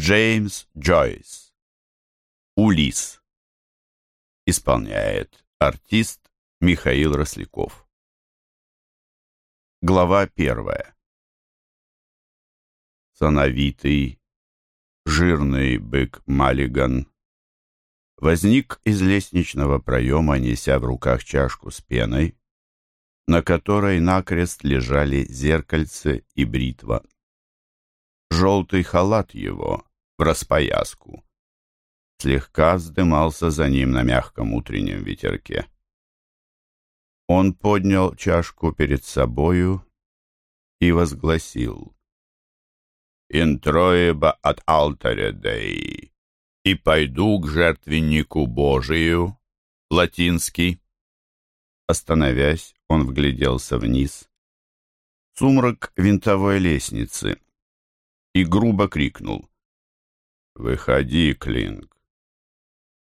Джеймс Джойс. Улис. Исполняет артист Михаил Росляков. Глава первая. Сановитый, жирный бык Маллиган возник из лестничного проема, неся в руках чашку с пеной, на которой накрест лежали зеркальце и бритва. Желтый халат его в распояску слегка вздымался за ним на мягком утреннем ветерке. Он поднял чашку перед собою и возгласил «Интроеба от алтаря Деи» и пойду к жертвеннику Божию, латинский. Остановясь, он вгляделся вниз. Сумрак винтовой лестницы и грубо крикнул. «Выходи, Клинк!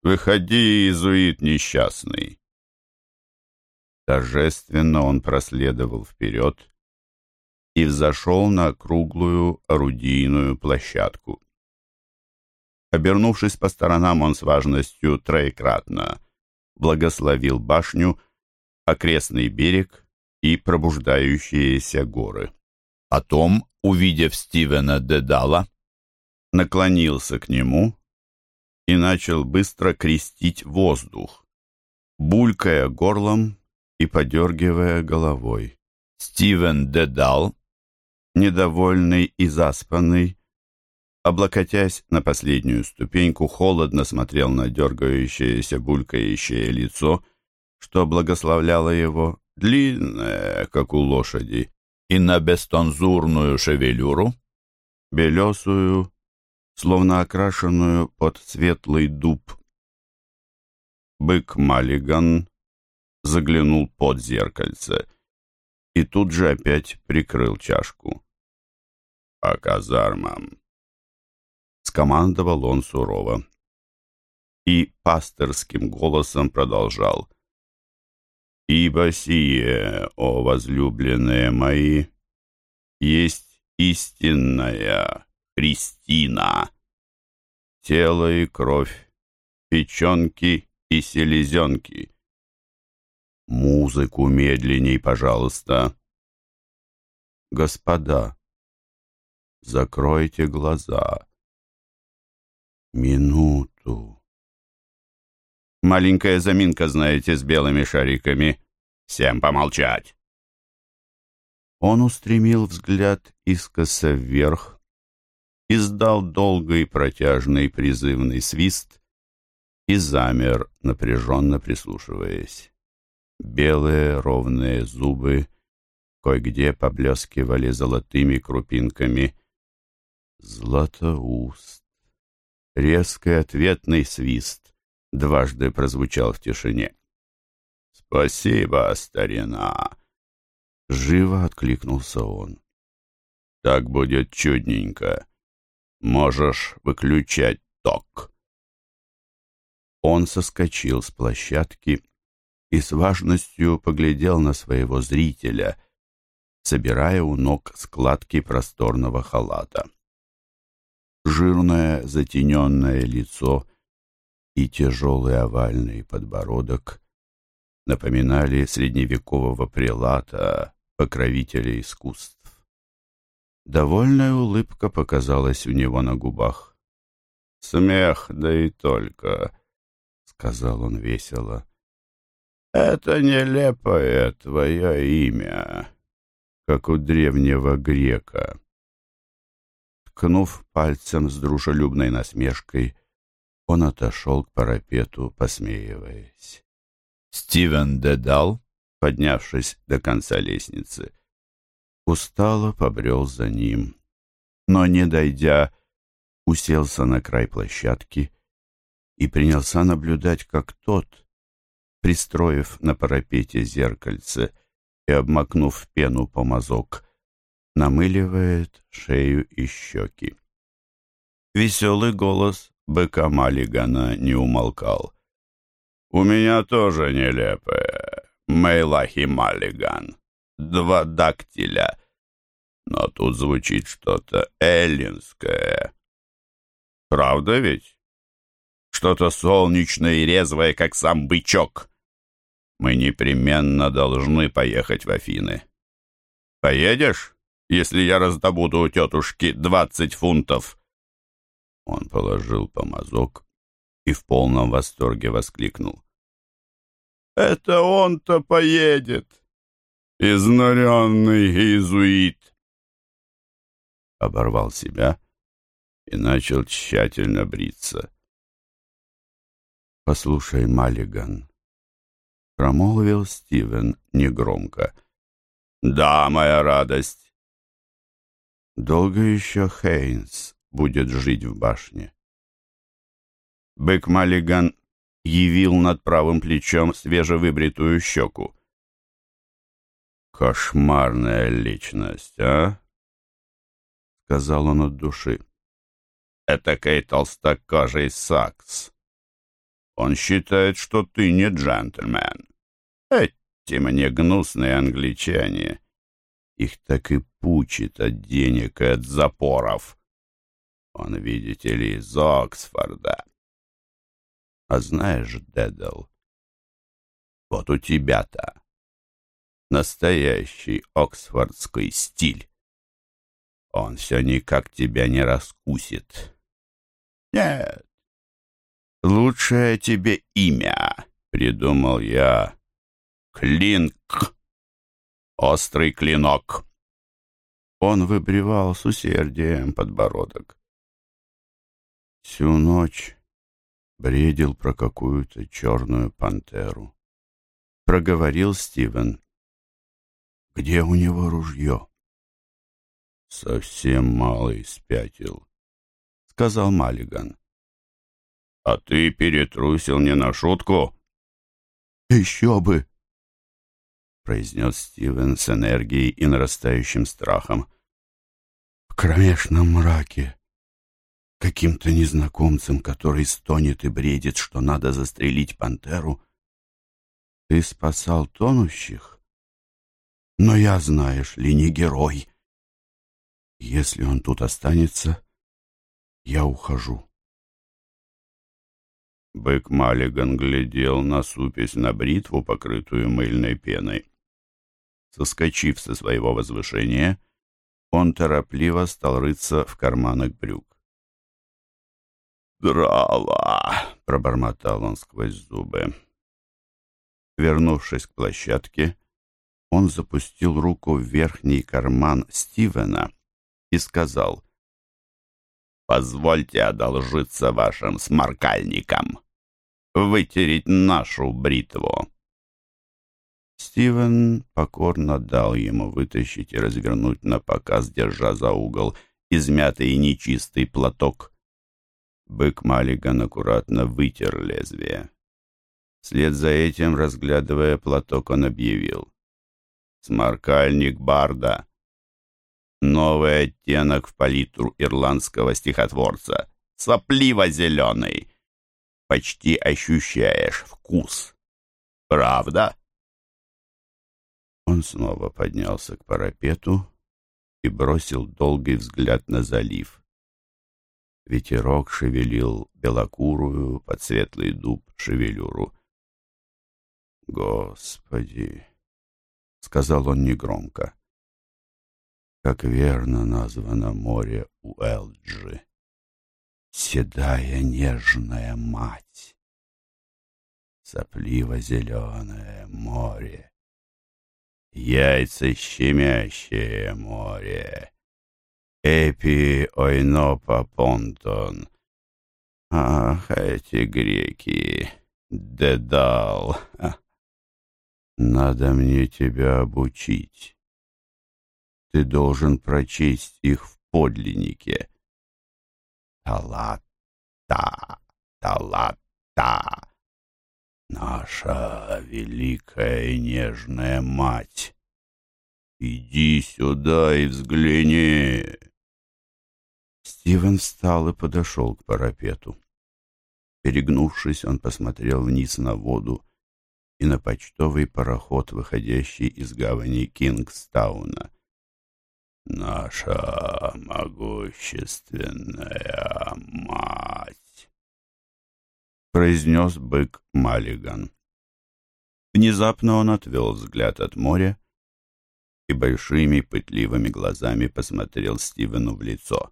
Выходи, иезуит несчастный!» Торжественно он проследовал вперед и взошел на круглую орудийную площадку. Обернувшись по сторонам, он с важностью троекратно благословил башню, окрестный берег и пробуждающиеся горы. Потом, увидев Стивена Дедала, наклонился к нему и начал быстро крестить воздух, булькая горлом и подергивая головой. Стивен Дедал, недовольный и заспанный, облокотясь на последнюю ступеньку, холодно смотрел на дергающееся, булькающее лицо, что благословляло его, длинное, как у лошади, и на бестонзурную шевелюру, белесую, словно окрашенную под светлый дуб. Бык Маллиган заглянул под зеркальце и тут же опять прикрыл чашку. «По казармам!» скомандовал он сурово. И пасторским голосом продолжал. «Ибо сие, о возлюбленные мои, есть истинная Христина, тело и кровь, печенки и селезенки. Музыку медленней, пожалуйста. Господа, закройте глаза. Минуту. Маленькая заминка, знаете, с белыми шариками. Всем помолчать. Он устремил взгляд искоса вверх, издал долгий протяжный призывный свист и замер, напряженно прислушиваясь. Белые ровные зубы кое-где поблескивали золотыми крупинками. Златоуст. Резкий ответный свист дважды прозвучал в тишине. «Спасибо, старина!» Живо откликнулся он. «Так будет чудненько. Можешь выключать ток». Он соскочил с площадки и с важностью поглядел на своего зрителя, собирая у ног складки просторного халата жирное затененное лицо и тяжелый овальный подбородок напоминали средневекового прелата, покровителя искусств. Довольная улыбка показалась у него на губах. «Смех, да и только», — сказал он весело. «Это нелепое твое имя, как у древнего грека». Ткнув пальцем с дружелюбной насмешкой, он отошел к парапету, посмеиваясь. Стивен Дедал, поднявшись до конца лестницы, устало побрел за ним, но, не дойдя, уселся на край площадки и принялся наблюдать, как тот, пристроив на парапете зеркальце и обмакнув пену по мазок, намыливает шею и щеки. Веселый голос быка Маллигана не умолкал. «У меня тоже нелепое. Мейлахи Маллиган. Два дактиля. Но тут звучит что-то эллинское. Правда ведь? Что-то солнечное и резвое, как сам бычок. Мы непременно должны поехать в Афины. Поедешь, если я раздобуду у тетушки двадцать фунтов?» Он положил помазок и в полном восторге воскликнул. «Это он-то поедет! Изнуренный иезуит!» Оборвал себя и начал тщательно бриться. «Послушай, Маллиган», — промолвил Стивен негромко. «Да, моя радость». «Долго еще Хейнс будет жить в башне?» Бэк Маллиган явил над правым плечом свежевыбритую щеку. «Кошмарная личность, а?» — сказал он от души. «Этакой толстокожий сакс. Он считает, что ты не джентльмен. Эти мне гнусные англичане. Их так и пучит от денег и от запоров. Он, видите ли, из Оксфорда. А знаешь, Дедал, вот у тебя-то настоящий оксфордский стиль. Он все никак тебя не раскусит. Нет, Лучшее тебе имя, придумал я. Клинк. Острый клинок. Он выбривал с усердием подбородок. Всю ночь бредил про какую-то черную пантеру. Проговорил Стивен. Где у него ружье? Совсем малый спятил, сказал Маллиган. «А ты перетрусил не на шутку?» «Еще бы!» — произнес Стивен с энергией и нарастающим страхом. «В кромешном мраке, каким-то незнакомцем, который стонет и бредит, что надо застрелить пантеру, ты спасал тонущих? Но я, знаешь ли, не герой. Если он тут останется, я ухожу». Бык Маллиган глядел на супесь на бритву, покрытую мыльной пеной. Соскочив со своего возвышения, он торопливо стал рыться в карманах брюк. «Дрова!» — пробормотал он сквозь зубы. Вернувшись к площадке, он запустил руку в верхний карман Стивена и сказал — Позвольте одолжиться вашим сморкальникам. Вытереть нашу бритву. Стивен покорно дал ему вытащить и развернуть на показ, держа за угол измятый и нечистый платок. Бык Маллиган аккуратно вытер лезвие. Вслед за этим, разглядывая платок, он объявил. «Сморкальник Барда Новый оттенок в палитру ирландского стихотворца. Сопливо-зеленый. Почти ощущаешь вкус. Правда? Он снова поднялся к парапету и бросил долгий взгляд на залив. Ветерок шевелил белокурую под светлый дуб шевелюру. «Господи!» — сказал он негромко как верно названо море у Элджи. Седая нежная мать, сопливо-зеленое море, яйца щемящее море, эпи ойнопа понтон. Ах, эти греки, дедал, надо мне тебя обучить ты должен прочесть их в подлиннике. Талата, талата, наша великая и нежная мать. Иди сюда и взгляни. Стивен встал и подошел к парапету. Перегнувшись, он посмотрел вниз на воду и на почтовый пароход, выходящий из гавани Кингстауна наша могущественная мать. произнес бык Маллиган. Внезапно он отвел взгляд от моря и большими пытливыми глазами посмотрел Стивену в лицо.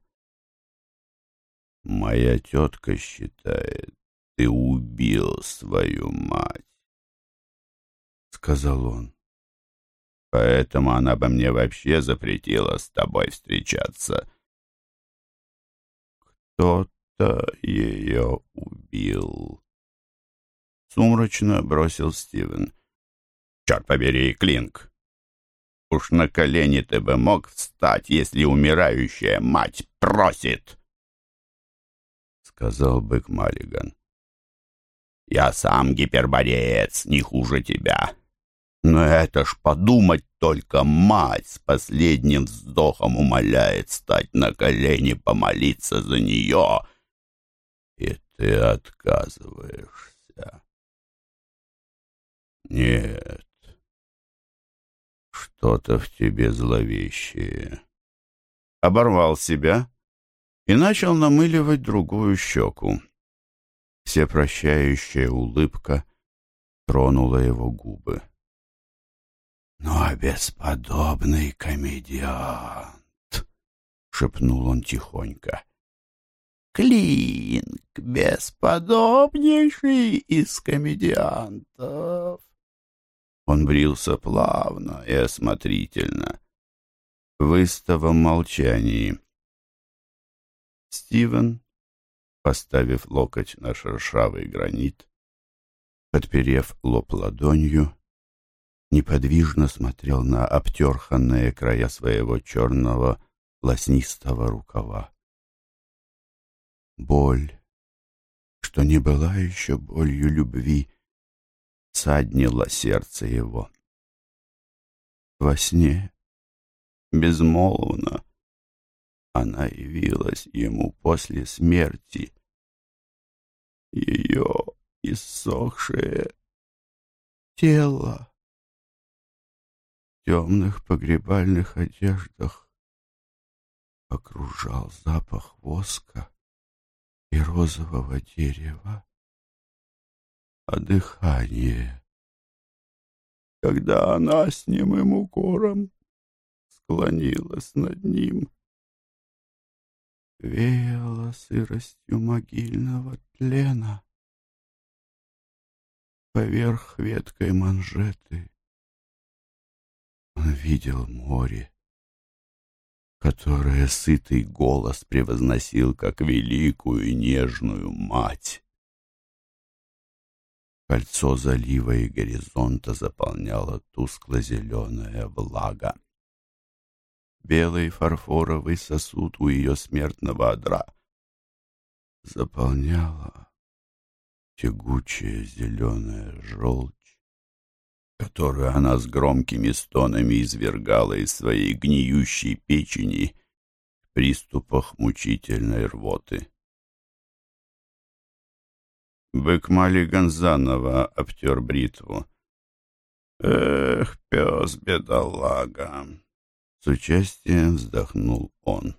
«Моя тетка считает, ты убил свою мать», — сказал он. «Поэтому она бы мне вообще запретила с тобой встречаться». «Кто-то ее убил», — сумрачно бросил Стивен. «Черт побери, Клинк! Уж на колени ты бы мог встать, если умирающая мать просит!» Сказал бык Маллиган. «Я сам гипербореец, не хуже тебя. Но это ж подумать только мать с последним вздохом умоляет стать на колени, помолиться за нее. И ты отказываешься. Нет, что-то в тебе зловещее. Оборвал себя и начал намыливать другую щеку. Всепрощающая улыбка тронула его губы. «Но бесподобный комедиант!» — шепнул он тихонько. «Клинк, бесподобнейший из комедиантов!» Он брился плавно и осмотрительно, в истовом молчании. Стивен, поставив локоть на шершавый гранит, подперев лоб ладонью, неподвижно смотрел на обтерханные края своего черного лоснистого рукава. Боль, что не была еще болью любви, саднило сердце его. Во сне, безмолвно, она явилась ему после смерти. Ее иссохшее тело темных погребальных одеждах окружал запах воска и розового дерева а дыхание. Когда она с немым укором склонилась над ним, веяло сыростью могильного тлена. Поверх веткой манжеты видел море, которое сытый голос превозносил как великую и нежную мать. Кольцо залива и горизонта заполняла тускло-зеленая влага. Белый фарфоровый сосуд у ее смертного одра заполняла тягучая зеленая желчь, которую она с громкими стонами извергала из своей гниющей печени в приступах мучительной рвоты. Бык Маллиган заново обтер бритву. «Эх, пес бедолага!» С участием вздохнул он.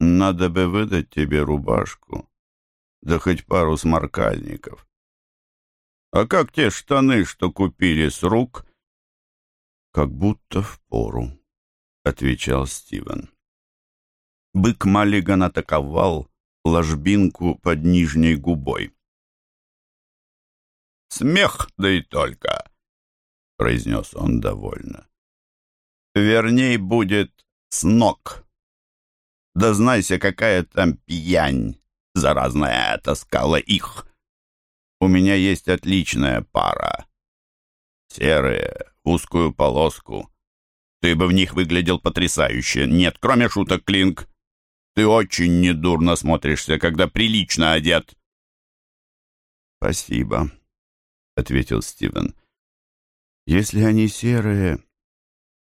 «Надо бы выдать тебе рубашку, да хоть пару сморкальников. А как те штаны, что купили с рук?» «Как будто в пору», — отвечал Стивен. Бык Маллиган атаковал, ложбинку под нижней губой. «Смех, да и только!» — произнес он довольно. «Верней будет с ног. Да знайся, какая там пьянь заразная таскала их. У меня есть отличная пара. Серые, узкую полоску. Ты бы в них выглядел потрясающе. Нет, кроме шуток, Клинк. Ты очень недурно смотришься, когда прилично одет. Спасибо, ответил Стивен. Если они серые,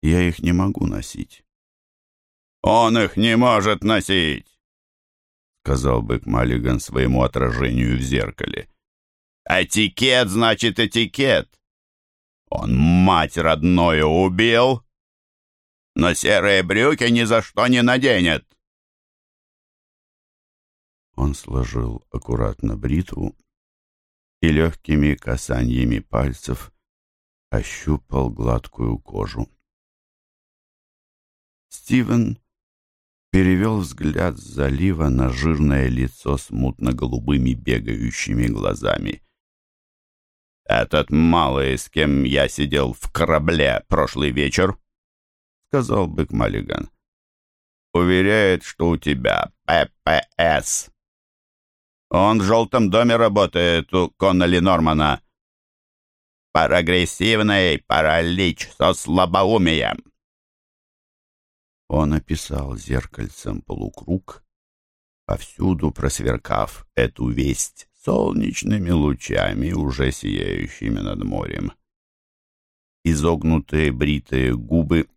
я их не могу носить. Он их не может носить, сказал бык Маллиган своему отражению в зеркале. Этикет значит этикет. Он мать родную убил, но серые брюки ни за что не наденет. Он сложил аккуратно бритву и легкими касаниями пальцев ощупал гладкую кожу. Стивен перевел взгляд с залива на жирное лицо с мутно-голубыми бегающими глазами. «Этот малый, с кем я сидел в корабле прошлый вечер», — сказал бык Маллиган, — «уверяет, что у тебя ППС. Он в желтом доме работает у Конноли Нормана. Прогрессивный паралич со слабоумием. Он описал зеркальцем полукруг, повсюду просверкав эту весть солнечными лучами, уже сияющими над морем. Изогнутые бритые губы,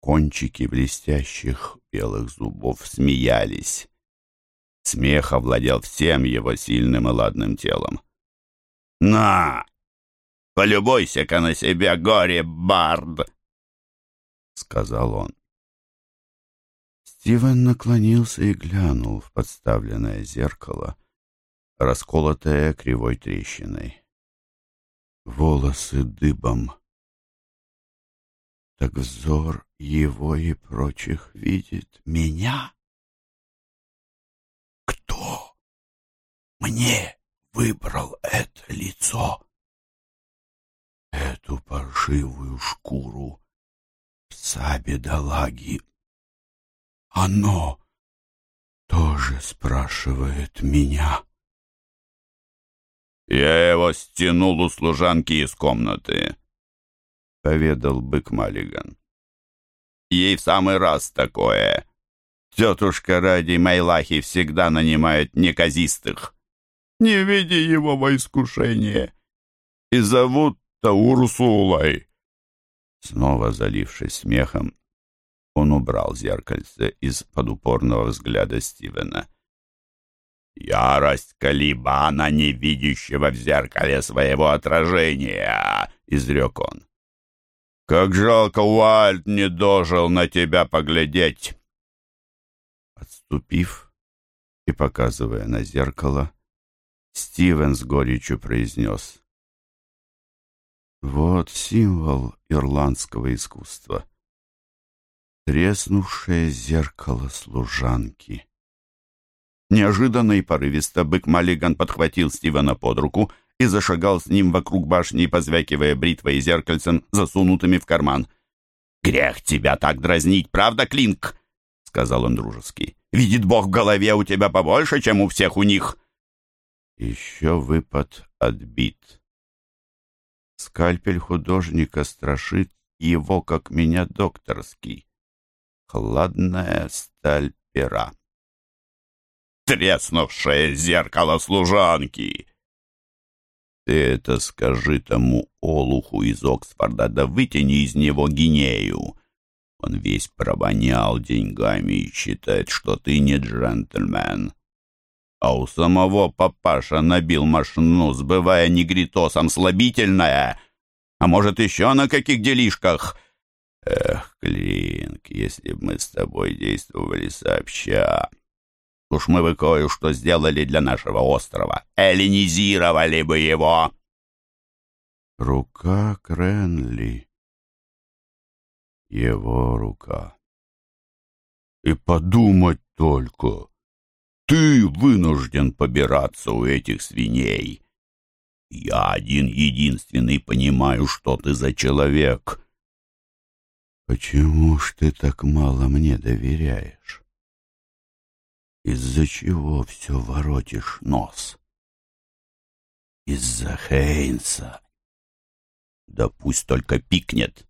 кончики блестящих белых зубов смеялись. Смех овладел всем его сильным и ладным телом. «На! Полюбуйся-ка на себя, горе, Бард!» — сказал он. Стивен наклонился и глянул в подставленное зеркало, расколотое кривой трещиной. Волосы дыбом. Так взор его и прочих видит меня. Кто мне выбрал это лицо? Эту паршивую шкуру пса бедолаги оно тоже спрашивает меня. «Я его стянул у служанки из комнаты», — поведал бык Маллиган. «Ей в самый раз такое. Тетушка ради Майлахи всегда нанимает неказистых. Не види его во искушение. И зовут-то Урсулой». Снова залившись смехом, он убрал зеркальце из-под упорного взгляда Стивена. «Ярость Калибана, не видящего в зеркале своего отражения!» — изрек он. «Как жалко, Уальд не дожил на тебя поглядеть!» Отступив и показывая на зеркало, Стивен с горечью произнес. «Вот символ ирландского искусства треснувшее зеркало служанки. Неожиданно и порывисто бык Маллиган подхватил Стивена под руку и зашагал с ним вокруг башни, позвякивая бритвой и зеркальцем, засунутыми в карман. «Грех тебя так дразнить, правда, Клинк?» — сказал он дружески. «Видит Бог, в голове у тебя побольше, чем у всех у них». Еще выпад отбит. Скальпель художника страшит его, как меня докторский хладная сталь пера. «Треснувшее зеркало служанки!» «Ты это скажи тому олуху из Оксфорда, да вытяни из него гинею!» Он весь провонял деньгами и считает, что ты не джентльмен. А у самого папаша набил машину, сбывая негритосом слабительное. А может, еще на каких делишках? Эх, Клинк, если бы мы с тобой действовали сообща, уж мы бы кое-что сделали для нашего острова. Эллинизировали бы его. Рука Кренли. Его рука. И подумать только. Ты вынужден побираться у этих свиней. Я один-единственный понимаю, что ты за человек. Почему ж ты так мало мне доверяешь? Из-за чего все воротишь нос? Из-за Хейнса. Да пусть только пикнет.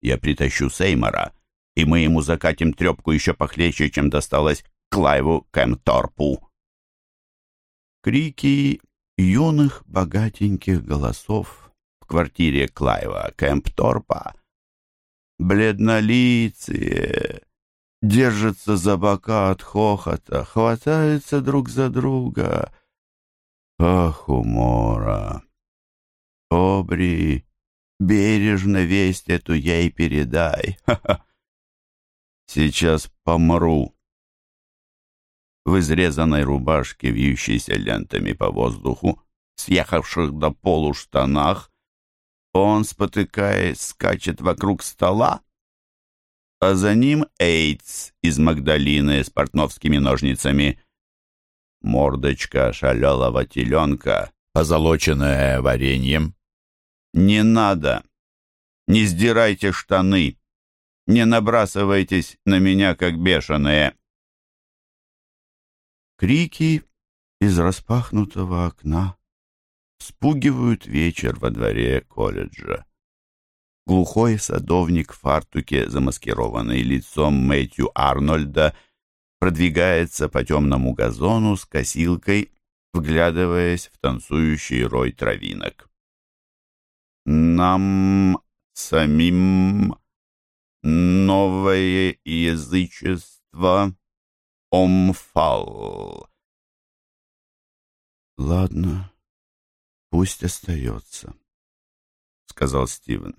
Я притащу Сеймора, и мы ему закатим трепку еще похлеще, чем досталось Клайву Кэмторпу. Крики юных богатеньких голосов в квартире Клайва Кэмпторпа бледнолицые, держатся за бока от хохота, хватаются друг за друга. Ах, умора! Обри, бережно весть эту ей передай. Сейчас помру. в изрезанной рубашке, вьющейся лентами по воздуху, съехавших до полу штанах, он, спотыкаясь, скачет вокруг стола, а за ним Эйтс из Магдалины с портновскими ножницами. Мордочка шалелого теленка, позолоченная вареньем. «Не надо! Не сдирайте штаны! Не набрасывайтесь на меня, как бешеные!» Крики из распахнутого окна спугивают вечер во дворе колледжа. Глухой садовник в фартуке, замаскированный лицом Мэтью Арнольда, продвигается по темному газону с косилкой, вглядываясь в танцующий рой травинок. Нам самим новое язычество омфал. Ладно, пусть остается, сказал Стивен.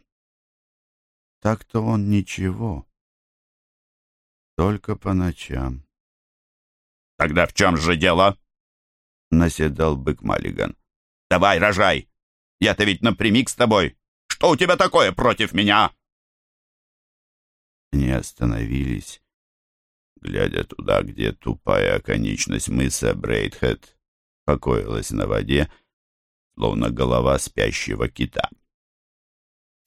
Так-то он ничего. Только по ночам. Тогда в чем же дело? Наседал бык Маллиган. Давай, рожай! Я-то ведь напрямик с тобой. Что у тебя такое против меня? Они остановились, глядя туда, где тупая конечность мыса Брейдхед покоилась на воде, словно голова спящего кита.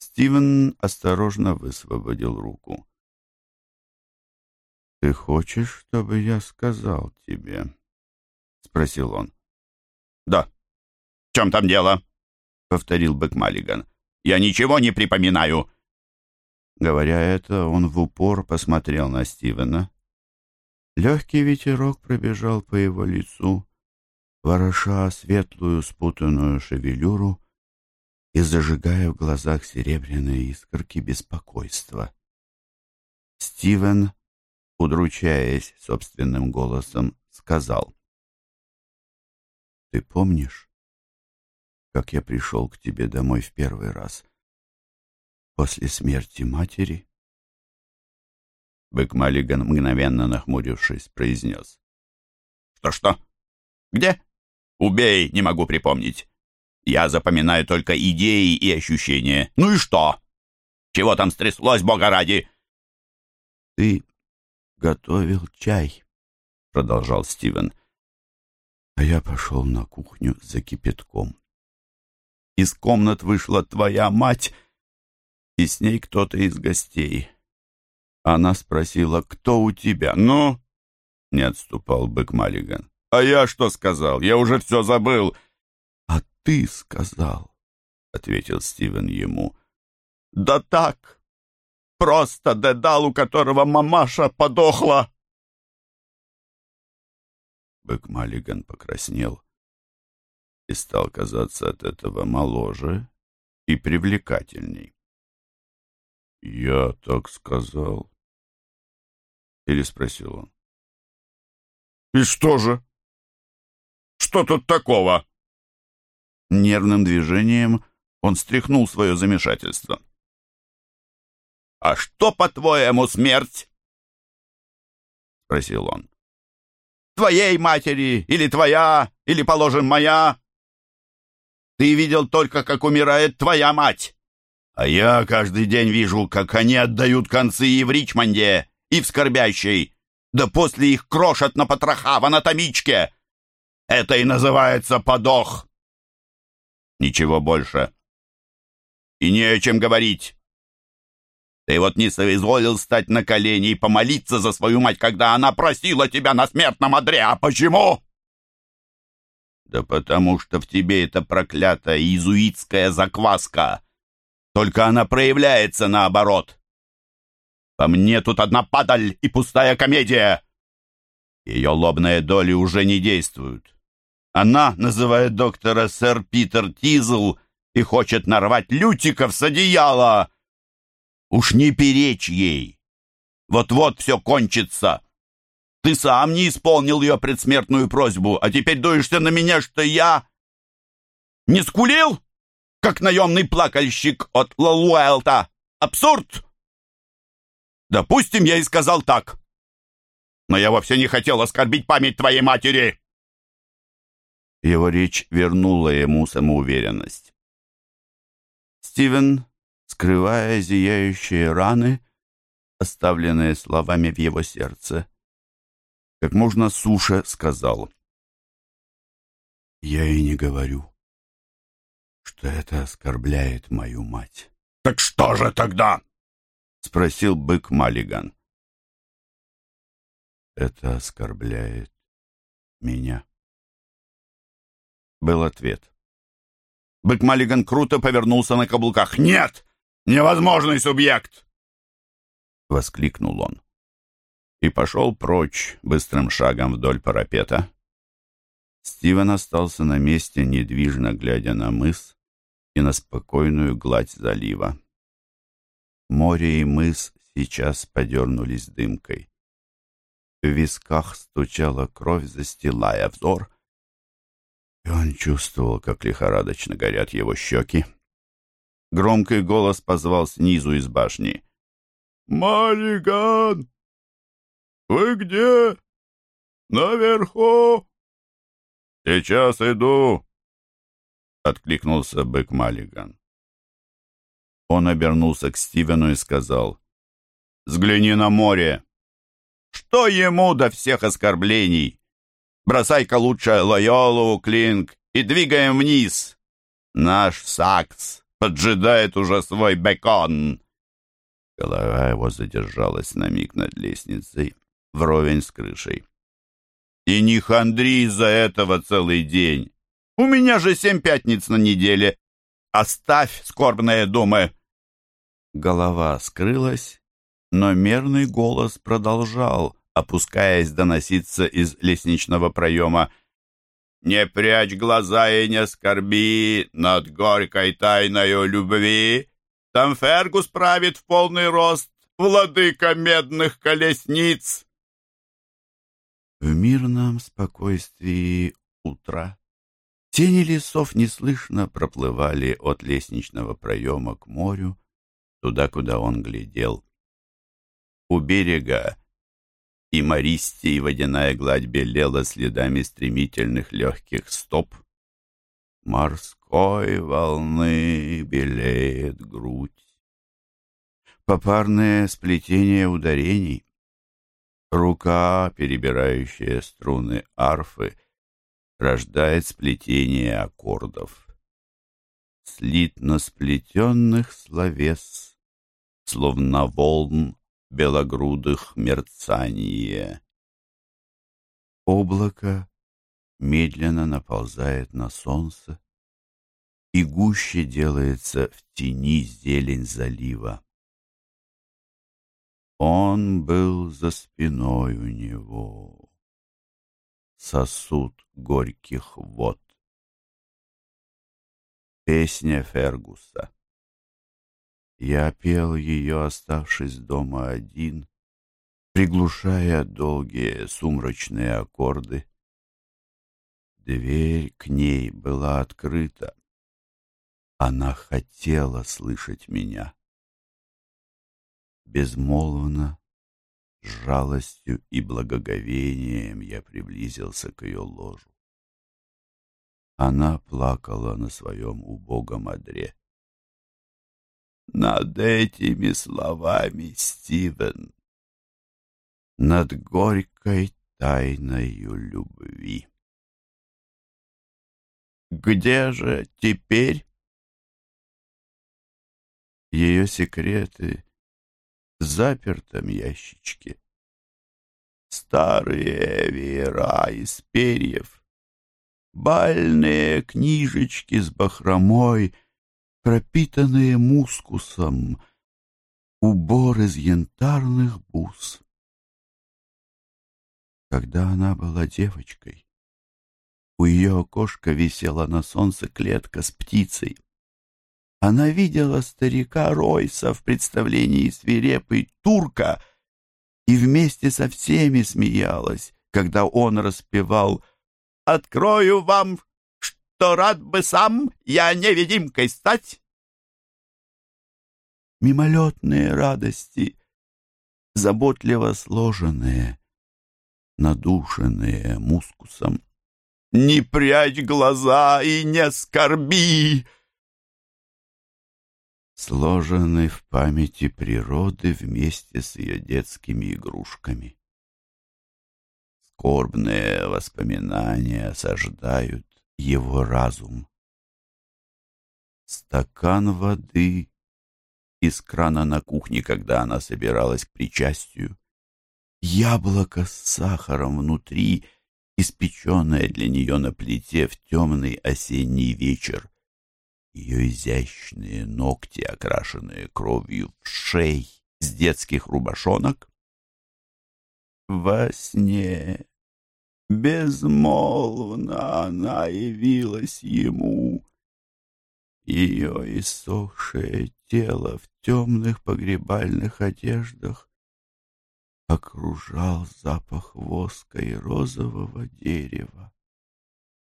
Стивен осторожно высвободил руку. «Ты хочешь, чтобы я сказал тебе?» — спросил он. «Да. В чем там дело?» — повторил Бэк Маллиган. «Я ничего не припоминаю». Говоря это, он в упор посмотрел на Стивена. Легкий ветерок пробежал по его лицу, вороша светлую спутанную шевелюру, и зажигая в глазах серебряные искорки беспокойства. Стивен, удручаясь собственным голосом, сказал, «Ты помнишь, как я пришел к тебе домой в первый раз после смерти матери?» Бэк Маллиган, мгновенно нахмурившись, произнес, «Что-что? Где? Убей, не могу припомнить». Я запоминаю только идеи и ощущения. Ну и что? Чего там стряслось, бога ради?» «Ты готовил чай», — продолжал Стивен. А я пошел на кухню за кипятком. Из комнат вышла твоя мать, и с ней кто-то из гостей. Она спросила, кто у тебя? «Ну?» — не отступал бык Маллиган. «А я что сказал? Я уже все забыл ты сказал, — ответил Стивен ему. — Да так, просто Дедал, у которого мамаша подохла. Бэк Маллиган покраснел и стал казаться от этого моложе и привлекательней. — Я так сказал? — или спросил он. — И что же? Что тут такого? — Нервным движением он стряхнул свое замешательство. «А что, по-твоему, смерть?» — спросил он. «Твоей матери, или твоя, или, положим, моя? Ты видел только, как умирает твоя мать, а я каждый день вижу, как они отдают концы и в Ричмонде, и в Скорбящей, да после их крошат на потроха в анатомичке. Это и называется подох». Ничего больше. И не о чем говорить. Ты вот не соизволил стать на колени и помолиться за свою мать, когда она просила тебя на смертном одре. А почему? Да потому что в тебе эта проклятая иезуитская закваска. Только она проявляется наоборот. По мне тут одна падаль и пустая комедия. Ее лобные доли уже не действуют. Она называет доктора сэр Питер Тизл и хочет нарвать лютиков с одеяла. Уж не перечь ей. Вот-вот все кончится. Ты сам не исполнил ее предсмертную просьбу, а теперь дуешься на меня, что я... Не скулил, как наемный плакальщик от Лалуэлта? Абсурд! Допустим, я и сказал так. но я вовсе не хотел оскорбить память твоей матери!» Его речь вернула ему самоуверенность. Стивен, скрывая зияющие раны, оставленные словами в его сердце, как можно суше сказал. «Я и не говорю, что это оскорбляет мою мать». «Так что же тогда?» — спросил бык Маллиган. «Это оскорбляет меня» был ответ. Бык Маллиган круто повернулся на каблуках. «Нет! Невозможный субъект!» Воскликнул он. И пошел прочь быстрым шагом вдоль парапета. Стивен остался на месте, недвижно глядя на мыс и на спокойную гладь залива. Море и мыс сейчас подернулись дымкой. В висках стучала кровь, застилая взор, и он чувствовал, как лихорадочно горят его щеки. Громкий голос позвал снизу из башни. «Маллиган! Вы где? Наверху?» «Сейчас иду!» — откликнулся бык Маллиган. Он обернулся к Стивену и сказал, «Взгляни на море! Что ему до всех оскорблений?» Бросай-ка лучше Лойолу, Клинк, и двигаем вниз. Наш Сакс поджидает уже свой бекон. Голова его задержалась на миг над лестницей, вровень с крышей. И не хандри из-за этого целый день. У меня же семь пятниц на неделе. Оставь скорбные думы. Голова скрылась, но мерный голос продолжал — опускаясь доноситься из лестничного проема. «Не прячь глаза и не скорби над горькой тайною любви. Там Фергус правит в полный рост, владыка медных колесниц». В мирном спокойствии утра тени лесов неслышно проплывали от лестничного проема к морю, туда, куда он глядел. У берега и мористей водяная гладь белела следами стремительных легких стоп. Морской волны белеет грудь. Попарное сплетение ударений. Рука, перебирающая струны арфы, рождает сплетение аккордов. Слитно сплетенных словес, словно волн белогрудых мерцание. Облако медленно наползает на солнце, и гуще делается в тени зелень залива. Он был за спиной у него, сосуд горьких вод. Песня Фергуса я пел ее, оставшись дома один, приглушая долгие сумрачные аккорды. Дверь к ней была открыта. Она хотела слышать меня. Безмолвно, с жалостью и благоговением я приблизился к ее ложу. Она плакала на своем убогом одре. Над этими словами, Стивен, над горькой тайною любви. Где же теперь ее секреты в запертом ящичке? Старые веера из перьев, бальные книжечки с бахромой — пропитанные мускусом, убор из янтарных бус. Когда она была девочкой, у ее окошка висела на солнце клетка с птицей. Она видела старика Ройса в представлении свирепый турка и вместе со всеми смеялась, когда он распевал «Открою вам что рад бы сам я невидимкой стать. Мимолетные радости, заботливо сложенные, надушенные мускусом. «Не прячь глаза и не скорби!» Сложены в памяти природы вместе с ее детскими игрушками. Скорбные воспоминания осаждают его разум. Стакан воды из крана на кухне, когда она собиралась к причастию. Яблоко с сахаром внутри, испеченное для нее на плите в темный осенний вечер. Ее изящные ногти, окрашенные кровью в шей с детских рубашонок. Во сне безмолвно она явилась ему. Ее иссохшее тело в темных погребальных одеждах окружал запах воска и розового дерева.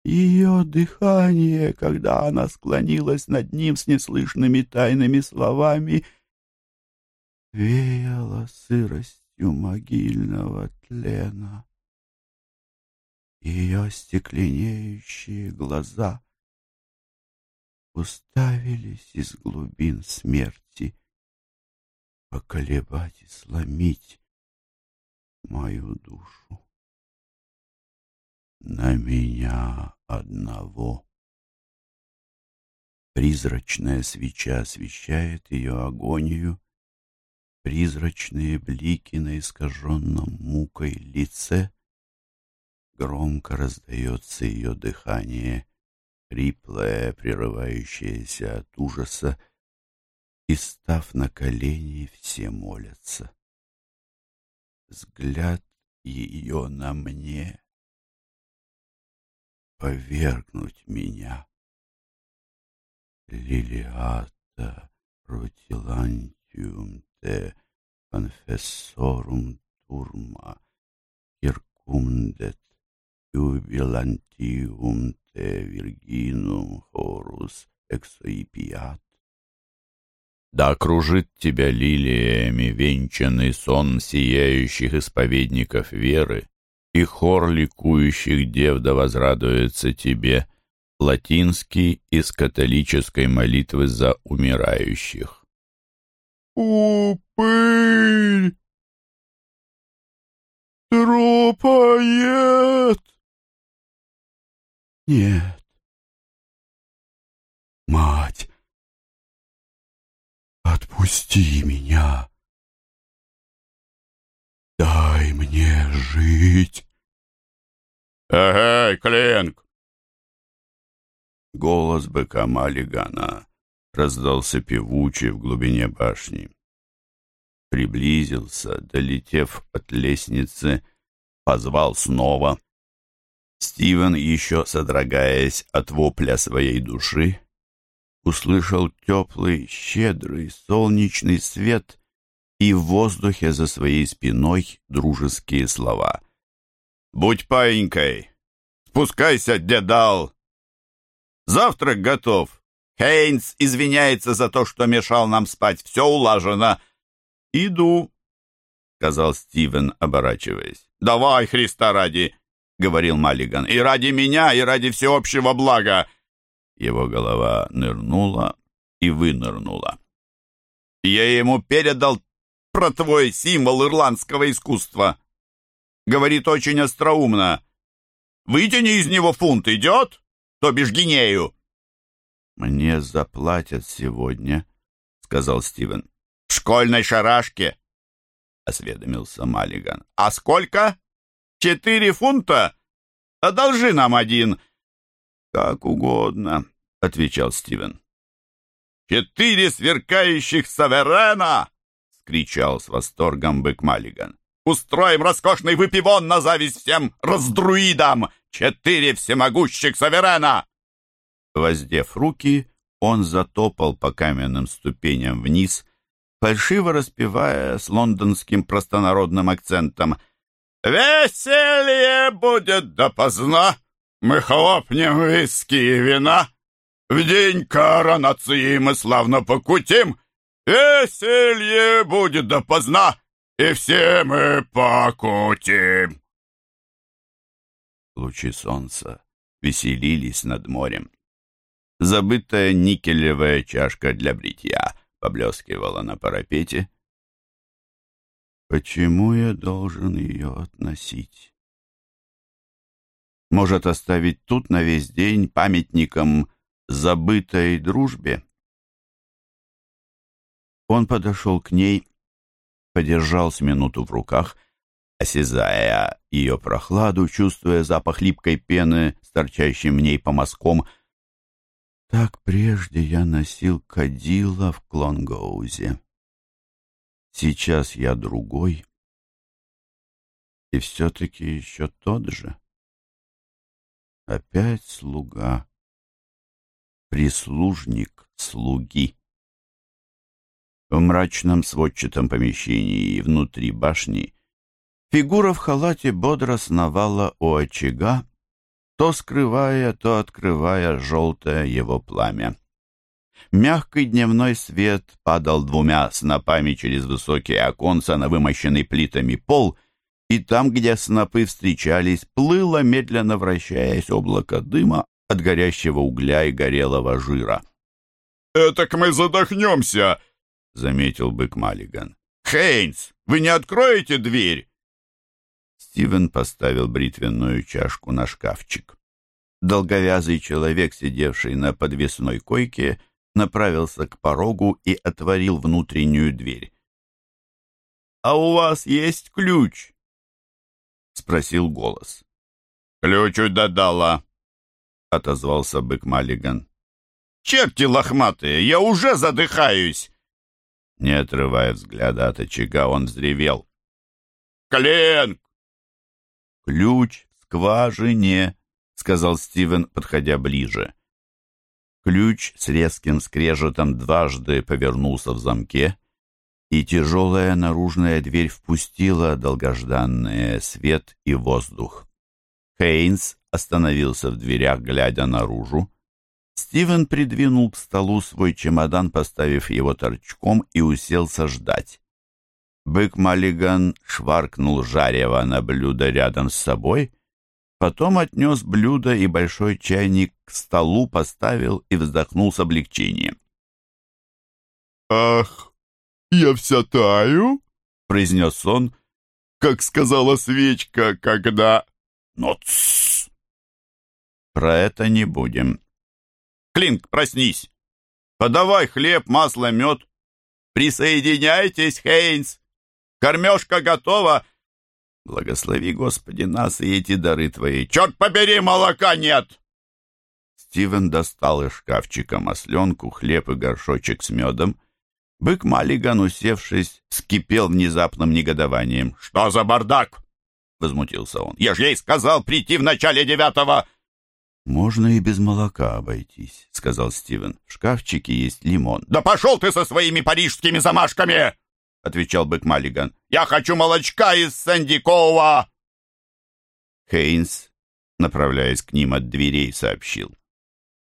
Ее дыхание, когда она склонилась над ним с неслышными тайными словами, веяло сыростью могильного тлена. Ее стекленеющие глаза уставились из глубин смерти поколебать и сломить мою душу. На меня одного. Призрачная свеча освещает ее агонию, призрачные блики на искаженном мукой лице. Громко раздается ее дыхание — хриплая, прерывающаяся от ужаса, и, став на колени, все молятся. Взгляд ее на мне повергнуть меня. Лилиата рутилантиум те конфессорум турма киркумдет юбилантиум Виргинум хорус эксоипиат. Да окружит тебя лилиями венчанный сон сияющих исповедников веры, и хор ликующих дев да возрадуется тебе, латинский из католической молитвы за умирающих. «Упырь! Тропоед!» Нет. Мать, отпусти меня. Дай мне жить. Эй, Клинк! Голос быка Малигана раздался певучий в глубине башни. Приблизился, долетев от лестницы, позвал снова — Стивен, еще содрогаясь от вопля своей души, услышал теплый, щедрый, солнечный свет и в воздухе за своей спиной дружеские слова. «Будь паинькой! Спускайся, дедал! Завтрак готов! Хейнс извиняется за то, что мешал нам спать. Все улажено!» «Иду!» — сказал Стивен, оборачиваясь. «Давай, Христа ради!» — говорил Маллиган, — «и ради меня, и ради всеобщего блага!» Его голова нырнула и вынырнула. «Я ему передал про твой символ ирландского искусства. Говорит очень остроумно. Вытяни из него фунт, идет? То бишь гинею». «Мне заплатят сегодня», — сказал Стивен. «В школьной шарашке», — осведомился Маллиган. «А сколько?» Четыре фунта? Одолжи нам один». «Как угодно», — отвечал Стивен. «Четыре сверкающих саверена!» — скричал с восторгом бык Маллиган. «Устроим роскошный выпивон на зависть всем раздруидам! Четыре всемогущих саверена!» Воздев руки, он затопал по каменным ступеням вниз, фальшиво распевая с лондонским простонародным акцентом — Веселье будет допоздна, мы хлопнем виски и вина. В день коронации мы славно покутим, Веселье будет допоздна, и все мы покутим. Лучи солнца веселились над морем. Забытая никелевая чашка для бритья поблескивала на парапете. Почему я должен ее относить? Может, оставить тут на весь день памятником забытой дружбе? Он подошел к ней, подержал с минуту в руках, осязая ее прохладу, чувствуя запах липкой пены с торчащим в ней по мазкам. Так прежде я носил кадила в Клонгоузе. Сейчас я другой. И все-таки еще тот же. Опять слуга. Прислужник слуги. В мрачном сводчатом помещении внутри башни фигура в халате бодро сновала у очага, то скрывая, то открывая желтое его пламя. Мягкий дневной свет падал двумя снопами через высокие оконца на вымощенный плитами пол, и там, где снопы встречались, плыло, медленно вращаясь, облако дыма от горящего угля и горелого жира. «Этак мы задохнемся!» — заметил бык Маллиган. «Хейнс, вы не откроете дверь?» Стивен поставил бритвенную чашку на шкафчик. Долговязый человек, сидевший на подвесной койке, направился к порогу и отворил внутреннюю дверь. «А у вас есть ключ?» — спросил голос. «Ключ у Дадала», — отозвался бык Маллиган. «Черти лохматые, я уже задыхаюсь!» Не отрывая взгляда от очага, он взревел. «Кленк!» «Ключ в скважине», — сказал Стивен, подходя ближе. Ключ с резким скрежетом дважды повернулся в замке, и тяжелая наружная дверь впустила долгожданный свет и воздух. Хейнс остановился в дверях, глядя наружу. Стивен придвинул к столу свой чемодан, поставив его торчком, и уселся ждать. Бык Маллиган шваркнул жарево на блюдо рядом с собой Потом отнес блюдо и большой чайник к столу, поставил и вздохнул с облегчением. «Ах, я вся таю!» — произнес он, как сказала свечка, когда... «Но тссс!» «Про это не будем». «Клинк, проснись! Подавай хлеб, масло, мед. Присоединяйтесь, Хейнс! Кормежка готова!» Благослови, Господи, нас и эти дары Твои. Черт побери, молока нет!» Стивен достал из шкафчика масленку, хлеб и горшочек с медом. Бык Маллиган, усевшись, скипел внезапным негодованием. «Что за бардак?» — возмутился он. «Я же ей сказал прийти в начале девятого!» «Можно и без молока обойтись», — сказал Стивен. «В шкафчике есть лимон». «Да пошел ты со своими парижскими замашками!» — отвечал бык Маллиган. «Я хочу молочка из Сэндикова!» Хейнс, направляясь к ним от дверей, сообщил.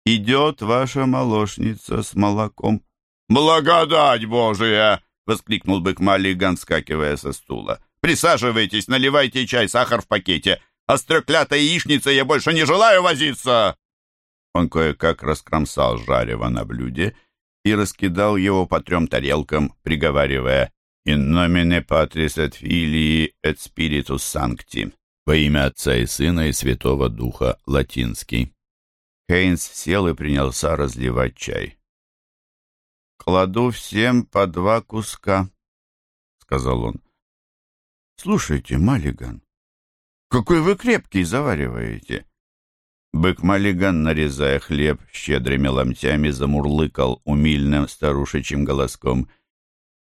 «Идет ваша молочница с молоком». «Благодать Божия!» — воскликнул бык Маллиган, скакивая со стула. «Присаживайтесь, наливайте чай, сахар в пакете. А с треклятой яичницей я больше не желаю возиться!» Он кое-как раскромсал жарево на блюде и раскидал его по трем тарелкам, приговаривая «In nomine Patris et Filii et Spiritus Sancti» во имя Отца и Сына и Святого Духа, латинский. Хейнс сел и принялся разливать чай. «Кладу всем по два куска», — сказал он. «Слушайте, Маллиган, какой вы крепкий завариваете!» Бык Маллиган, нарезая хлеб щедрыми ломтями, замурлыкал умильным старушечьим голоском —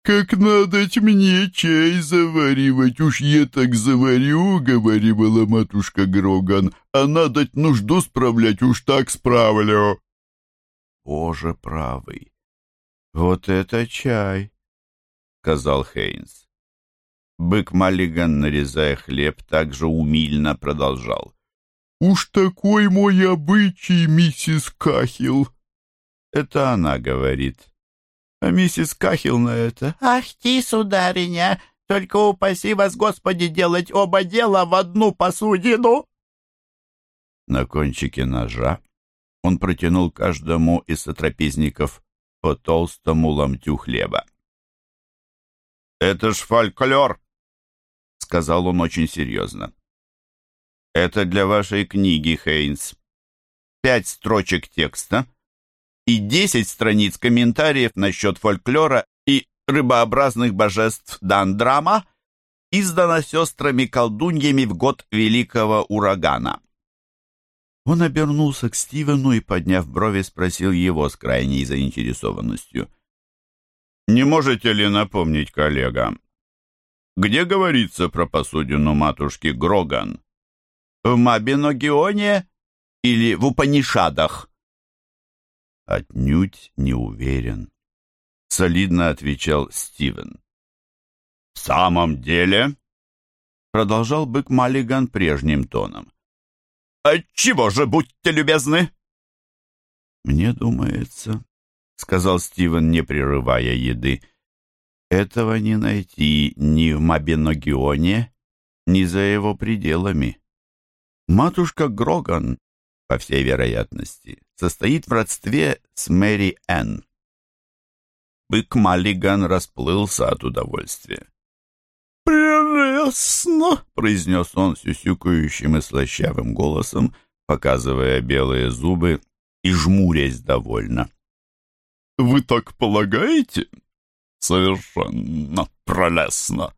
«Как надоть мне чай заваривать, уж я так заварю», — говорила матушка Гроган, «а надоть нужду справлять, уж так справлю». «Боже правый, вот это чай», — сказал Хейнс. Бык Маллиган, нарезая хлеб, также умильно продолжал. «Уж такой мой обычай, миссис Кахил». Это она говорит. А миссис Кахил на это. «Ах ты, сударыня, только упаси вас, Господи, делать оба дела в одну посудину!» На кончике ножа он протянул каждому из сотрапезников по толстому ломтю хлеба. «Это ж фольклор!» — сказал он очень серьезно. «Это для вашей книги, Хейнс. Пять строчек текста и десять страниц комментариев насчет фольклора и рыбообразных божеств Дандрама, издано сестрами-колдуньями в год Великого Урагана». Он обернулся к Стивену и, подняв брови, спросил его с крайней заинтересованностью. «Не можете ли напомнить коллега, где говорится про посудину матушки Гроган? В Мабиногионе или в Упанишадах?» «Отнюдь не уверен», — солидно отвечал Стивен. «В самом деле?» — продолжал бык Маллиган прежним тоном. «Отчего же, будьте любезны?» «Мне думается», — сказал Стивен, не прерывая еды, «этого не найти ни в Мабиногионе, ни за его пределами. Матушка Гроган, по всей вероятности, состоит в родстве с Мэри Энн». Бык Маллиган расплылся от удовольствия. «Прелестно!» — произнес он сюсюкающим и слащавым голосом, показывая белые зубы и жмурясь довольно. «Вы так полагаете?» «Совершенно прелестно!»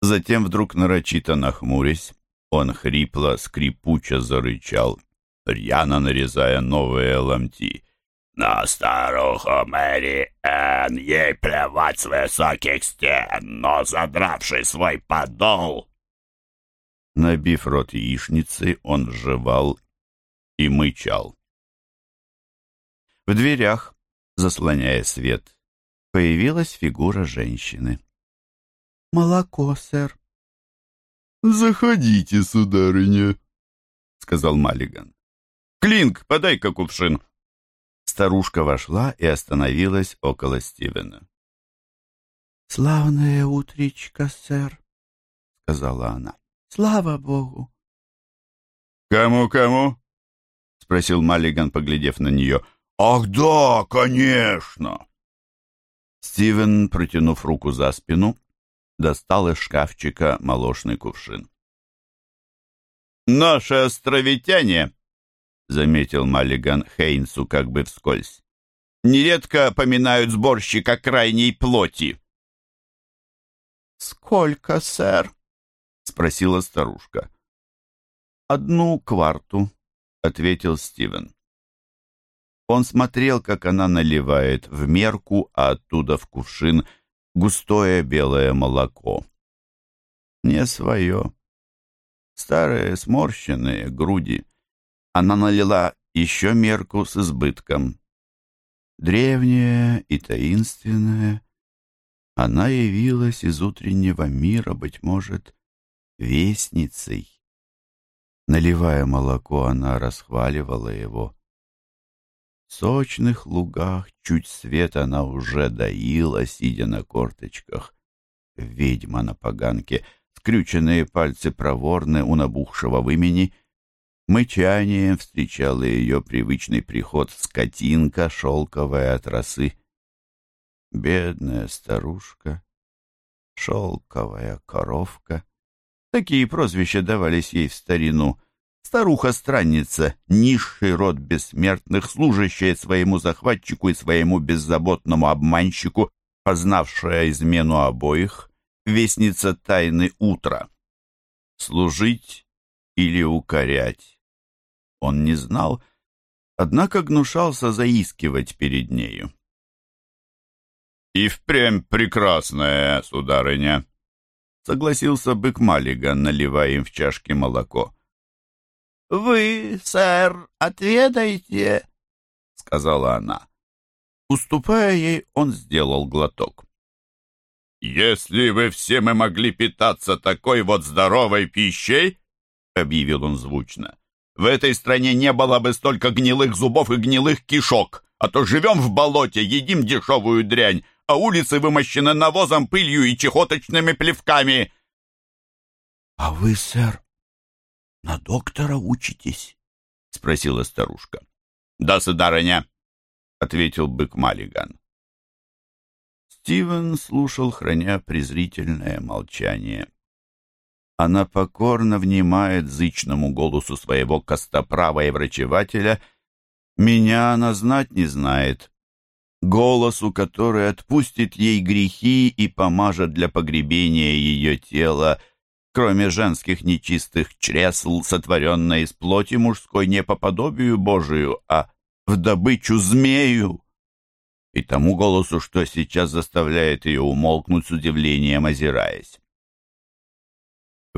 Затем вдруг нарочито нахмурясь, он хрипло, скрипуче зарычал, рьяно нарезая новые ломти. На старуху Мэри Энн ей плевать с высоких стен, но задравший свой подол. Набив рот яичницей, он жевал и мычал. В дверях, заслоняя свет, появилась фигура женщины. «Молоко, сэр». «Заходите, сударыня», — сказал Маллиган. «Клинк, подай-ка кувшин». Старушка вошла и остановилась около Стивена. «Славное утречко, сэр», — сказала она. «Слава Богу!» «Кому-кому?» — спросил Маллиган, поглядев на нее. «Ах да, конечно!» Стивен, протянув руку за спину, достал из шкафчика молочный кувшин. «Наши островитяне!» — заметил Маллиган Хейнсу как бы вскользь. «Нередко поминают сборщика крайней плоти». «Сколько, сэр?» — спросила старушка. «Одну кварту», — ответил Стивен. Он смотрел, как она наливает в мерку, а оттуда в кувшин густое белое молоко. Не свое. Старые сморщенные груди — она налила еще мерку с избытком. Древняя и таинственная, она явилась из утреннего мира, быть может, вестницей. Наливая молоко, она расхваливала его. В сочных лугах чуть свет она уже доила, сидя на корточках. Ведьма на поганке, скрюченные пальцы проворны у набухшего вымени — Мычанием встречала ее привычный приход скотинка, шелковая от росы. Бедная старушка, шелковая коровка. Такие прозвища давались ей в старину. Старуха-странница, низший род бессмертных, служащая своему захватчику и своему беззаботному обманщику, познавшая измену обоих, вестница тайны утра. Служить или укорять он не знал, однако гнушался заискивать перед нею. «И впрямь прекрасная, сударыня!» — согласился бык Маллиган, наливая им в чашки молоко. «Вы, сэр, отведайте!» — сказала она. Уступая ей, он сделал глоток. «Если вы все мы могли питаться такой вот здоровой пищей, — объявил он звучно, в этой стране не было бы столько гнилых зубов и гнилых кишок, а то живем в болоте, едим дешевую дрянь, а улицы вымощены навозом, пылью и чехоточными плевками. — А вы, сэр, на доктора учитесь? спросила старушка. «Да, сударыня», — ответил бык Маллиган. Стивен слушал, храня презрительное молчание. Она покорно внимает зычному голосу своего костоправа и врачевателя. Меня она знать не знает. Голосу, который отпустит ей грехи и помажет для погребения ее тела, кроме женских нечистых чресл, сотворенной из плоти мужской не по подобию Божию, а в добычу змею. И тому голосу, что сейчас заставляет ее умолкнуть с удивлением, озираясь.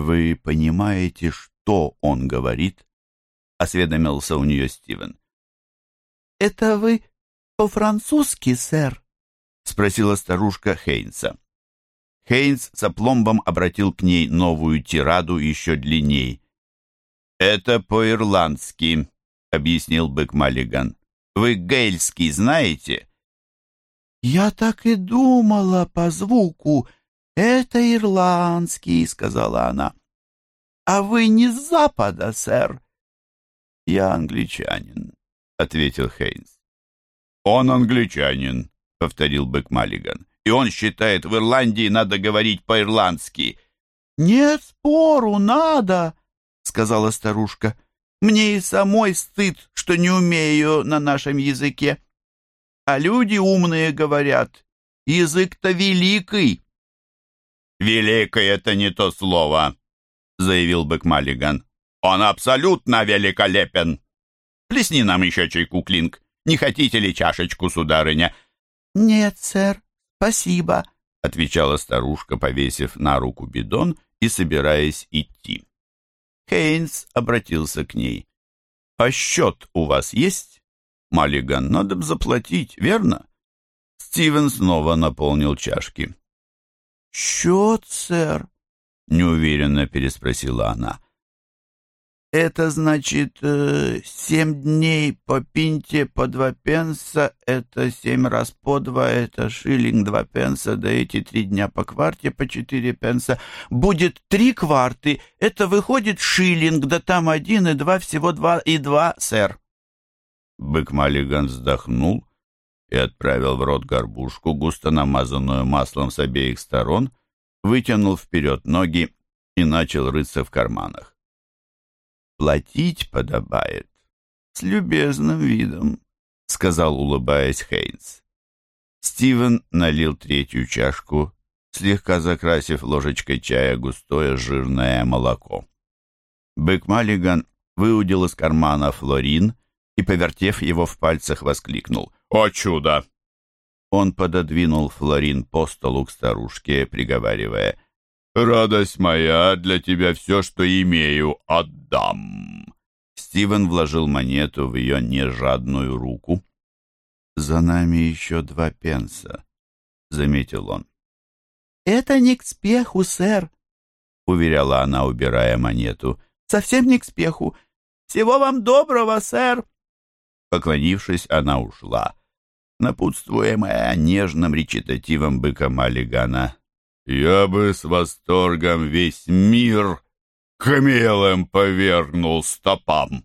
«Вы понимаете, что он говорит?» — осведомился у нее Стивен. «Это вы по-французски, сэр?» — спросила старушка Хейнса. Хейнс с опломбом обратил к ней новую тираду еще длинней. «Это по-ирландски», — объяснил бык Маллиган. «Вы гейльский знаете?» «Я так и думала по звуку», «Это ирландский», — сказала она. «А вы не с запада, сэр?» «Я англичанин», — ответил Хейнс. «Он англичанин», — повторил Бэк Маллиган. «И он считает, в Ирландии надо говорить по-ирландски». «Нет спору, надо», — сказала старушка. «Мне и самой стыд, что не умею на нашем языке. А люди умные говорят, язык-то великий». «Великий — это не то слово», — заявил Бэк Маллиган. «Он абсолютно великолепен. Плесни нам еще чайку, Клинк. Не хотите ли чашечку, сударыня?» «Нет, сэр, спасибо», — отвечала старушка, повесив на руку бидон и собираясь идти. Хейнс обратился к ней. «А счет у вас есть?» «Маллиган, надо бы заплатить, верно?» Стивен снова наполнил чашки. «Счет, сэр?» — неуверенно переспросила она. «Это значит, э, семь дней по пинте по два пенса, это семь раз по два, это шиллинг два пенса, да эти три дня по кварте по четыре пенса. Будет три кварты, это выходит шиллинг, да там один и два, всего два и два, сэр». Бык Маллиган вздохнул и отправил в рот горбушку, густо намазанную маслом с обеих сторон, вытянул вперед ноги и начал рыться в карманах. «Платить подобает с любезным видом», — сказал, улыбаясь Хейнс. Стивен налил третью чашку, слегка закрасив ложечкой чая густое жирное молоко. Бык Маллиган выудил из кармана флорин и, повертев его в пальцах, воскликнул. «О чудо!» Он пододвинул флорин по столу к старушке, приговаривая. «Радость моя, для тебя все, что имею, отдам!» Стивен вложил монету в ее нежадную руку. «За нами еще два пенса», — заметил он. «Это не к спеху, сэр», — уверяла она, убирая монету. «Совсем не к спеху. Всего вам доброго, сэр!» Поклонившись, она ушла, напутствуемая нежным речитативом быка Маллигана. «Я бы с восторгом весь мир камелом повергнул стопам!»